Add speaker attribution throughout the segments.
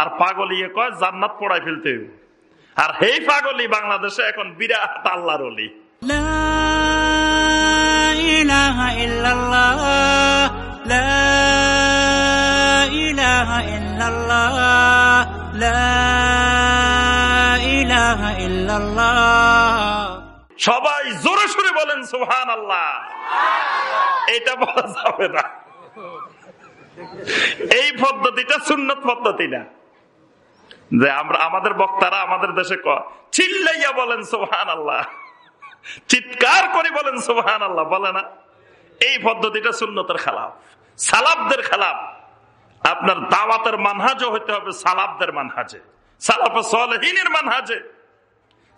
Speaker 1: আর পাগলিয়ে কয় জান্নাত পড়াই ফেলতে আর হেই পাগলি বাংলাদেশে এখন বিরাট আল্লাহর অলি। সবাই জোরে সুরে বলেন সুহান আল্লাহ এটা বলা যাবে না। এই পদ্ধতিটা সুন্নত পদ্ধতি না। যে আমরা আমাদের বক্তারা আমাদের দেশে চিল্লাইয়া বলেন সোহান আল্লাহ চিৎকার করে বলেন সোহান আল্লাহ বলে না। এই পদ্ধতিটা সুন্নতের খেলাফ। সালাবদের খেলাফ। আপনার দাওয়াতের মানহাজও হইতে হবে সালাবদের মানহাজে। সালাফে সলহীনের মানহাজে।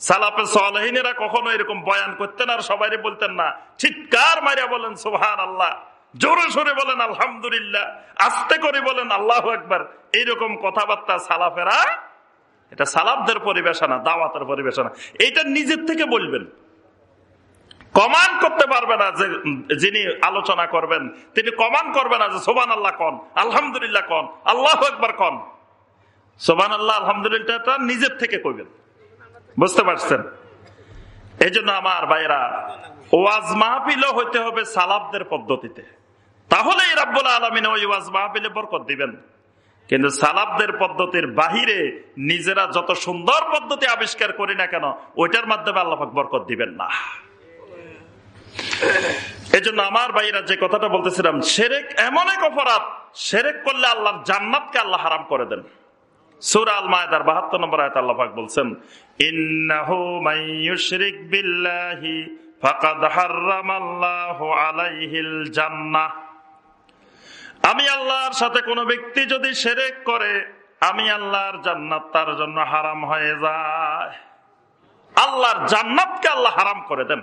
Speaker 1: সালাফে সলহীনেরা কখনো এরকম বয়ান করতেন আর সবাই বলতেন না। চিৎকার মারিয়া বলেন সোহান আল্লাহ জোরে সোরে বলেন, আলহামদুলিল্লাহ। আস্তে করে বলেন, আল্লাহ একবার এইরকম কথাবার্তা সালাফেরা, এটা সালাফদের পরিবেশনা, দাওয়াতের পরিবেশনা। এইটা নিজের থেকে বলবেন। কমান করতে পারবে না যে, যিনি আলোচনা করবেন। তিনি কমান করবে না যে সোবান আল্লাহ কন, আলহামদুলিল্লাহ কন, আল্লাহ একবার কন। সোবান আল্লাহ আলহামদুলিল্লাহ নিজের থেকে কইবেন। বুঝতে পারছেন? এই আমার ভাইরা ওয়াজ মাহফিল হইতে হবে সালাবদের পদ্ধতিতে। তাহলে রাব্বুল আলমিন ওই ওয়াজ মাহফিলে বরকত দিবেন। কিন্তু সালাবদের পদ্ধতির বাহিরে নিজেরা যত সুন্দর পদ্ধতি আবিষ্কার করি না কেন, ওইটার মাধ্যমে আল্লাহ বরকত দিবেন না। এই জন্য আমার ভাইরা যে কথাটা বলতেছিলাম, সেরেক এমন এক অপরাধ, সেরেক করলে আল্লাহ জান্নাতকে আল্লাহ হারাম করে দেন। সুরা আল মায়দার বাহাত্তর নম্বর আয়ত আল্লাহ বলছেন, ইন্নাহু মাইয়ুশরিক বিল্লাহি ফাকাদ হাররামাল্লাহু আলাইহিল জান্নাহ। আমি আল্লাহর সাথে কোনো ব্যক্তি যদি সেরেক করে, আমি আল্লাহর জান্নাত তার জন্য হারাম হয়ে যায়। আল্লাহর জান্নাতকে আল্লাহ হারাম করে দেন।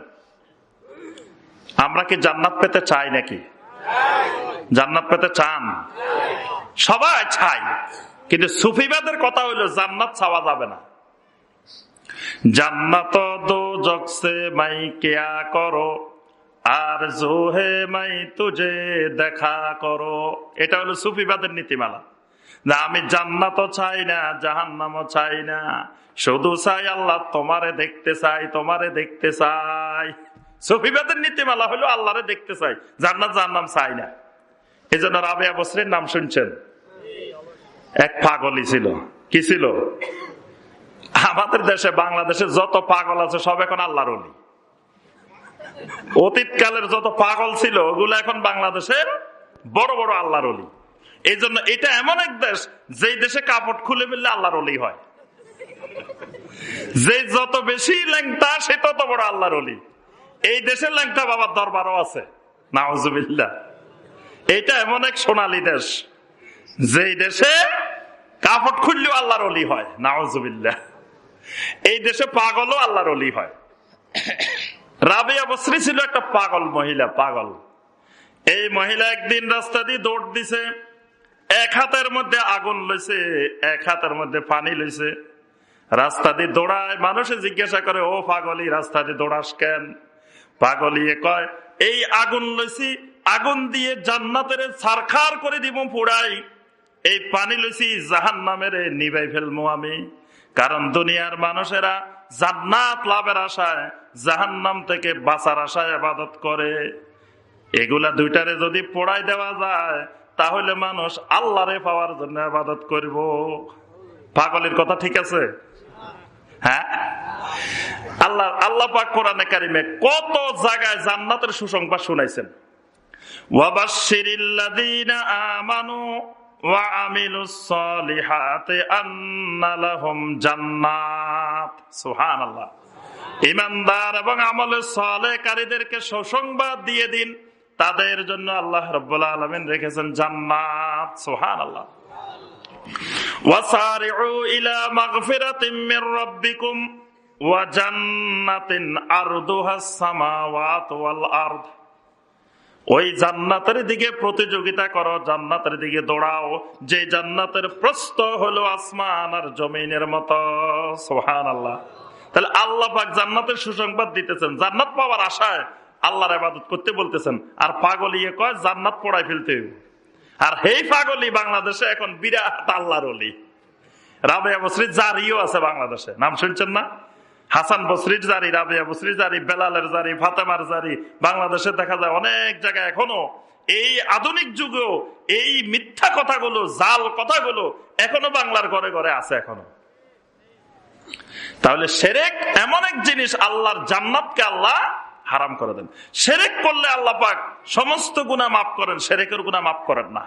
Speaker 1: আমরা কি জান্নাত পেতে চাই নাকি? জান্নাত পেতে চান? সবাই চাই, কিন্তু সুফিবাদের কথা হইল জান্নাত চাওয়া যাবে না। জান্নাত দো জগসে মাই কেয়া করো আর জোহে মাই তুজে দেখা করো। এটা হলো সুফিবাদের নীতিমালা। না, আমি জান্নাত চাই না, জাহান্নামও চাই না। শুধু চাই আল্লাহ তোমারে দেখতে চাই, তোমারে দেখতে চাই। সুফিবাদের নীতিমালা হলো আল্লাহরে দেখতে চাই, জান্নাত জাহান্নাম চাই না। এই জন্য রাবেয়া বসরের নাম শুনছেন? এক পাগলই ছিল। কি ছিল? আমাদের দেশে, বাংলাদেশে যত পাগল আছে, সব এখন আল্লাহর অলি। অতীতকালের যত পাগল ছিল, ওগুলো এখন বাংলাদেশের বড় বড় আল্লাহর অলি এই জন্য এটা এমন এক দেশ, যেই দেশে কাপড় খুলে ফেললে আল্লাহর অলি হয়। যে যত বেশি ল্যাংটা, সে তত বড় আল্লাহর অলি এই দেশের ল্যাংটা বাবার দরবারও আছে। নাহজুবিল্লা এটা এমন এক সোনালী দেশ, যেই দেশে কাপড় খুললেও আল্লাহর অলি হয়। নাহজুবিল্লা এই দেশে পাগলও আল্লাহর অলি হয়। রাবিয়া বসরি ছিল একটা পাগল মহিলা, পাগল। এই মহিলা একদিন রাস্তা দিয়ে দৌড় দিছে, এক হাতের মধ্যে আগুন লইছে, এক হাতের মধ্যে পানি লইছে। রাস্তা দিয়ে দৌড়ায়, মানুষে জিজ্ঞাসা করে, ও পাগলি, রাস্তা দিয়ে দৌড়াস কেন? পাগলিয়ে কয়, এই আগুন লইছি, আগুন দিয়ে জান্নাতের সারখার করে দিব পুড়াই। এই পানি লইছি জাহান নামের নিবাই ফেলব আমি। কারণ দুনিয়ার মানুষেরা জান্নাত লাভের আশায় জাহান নাম থেকে বাঁচার আশায় আবাদত করে। এগুলা দুইটারে যদি পোড়াই দেওয়া যায়, তাহলে মানুষ আল্লাহরে পাওয়ার জন্য আবাদত করব। পাগলের কথা ঠিক আছে? হ্যাঁ? আল্লাহ আল্লাহ কোরআনে কারিমে কত জায়গায় জান্নাতের সুসংবাদ শুনাইছেন। আমানু সলিহাতি ইমানদার এবং আমলে সলেকারীদেরকে সুসংবাদ দিয়ে দিন। তাদের জন্য আল্লাহ রব আলমিন রেখেছেন জান্নাত। সোহান আল্লাহ ওই জান্নাতের দিকে প্রতিযোগিতা জান্নাতের দিকে দৌড়াও। যে জান্নাতের প্রস্ত হলো আসমান আর জমিনের মতো। সোহান আল্লাহ তাহলে আল্লাহ পাক জান্নাতের সুসংবাদ দিতেছেন। জান্নাত পাওয়ার আশায় আল্লাহর আবাদত করতে বলতেছেন। আর পাগল ইয়ে কয়, জান্নাত পড়াই ফেলতে আর হেই পাগলি বাংলাদেশে এখন বিরাট আল্লাহর অলি রাবেয়া বসরির জারিও আছে বাংলাদেশে। নাম শুনছেন না? হাসান বসরির জারি, রাবেয়া বসরির জারি, বেলালের জারি, ফাতেমার জারি। বাংলাদেশে দেখা যায় অনেক জায়গায় এখনও এই আধুনিক যুগেও এই মিথ্যা কথাগুলো, জাল কথাগুলো এখনও বাংলার ঘরে ঘরে আছে এখনও। তাহলে সেরেক এমন এক জিনিস আল্লাহর জান্নাতকে আল্লাহ হারাম করে দেন। সেরেক করলে আল্লাহ পাক সমস্ত গুণা মাফ করেন, সেরেকের গুণা মাফ করেন না।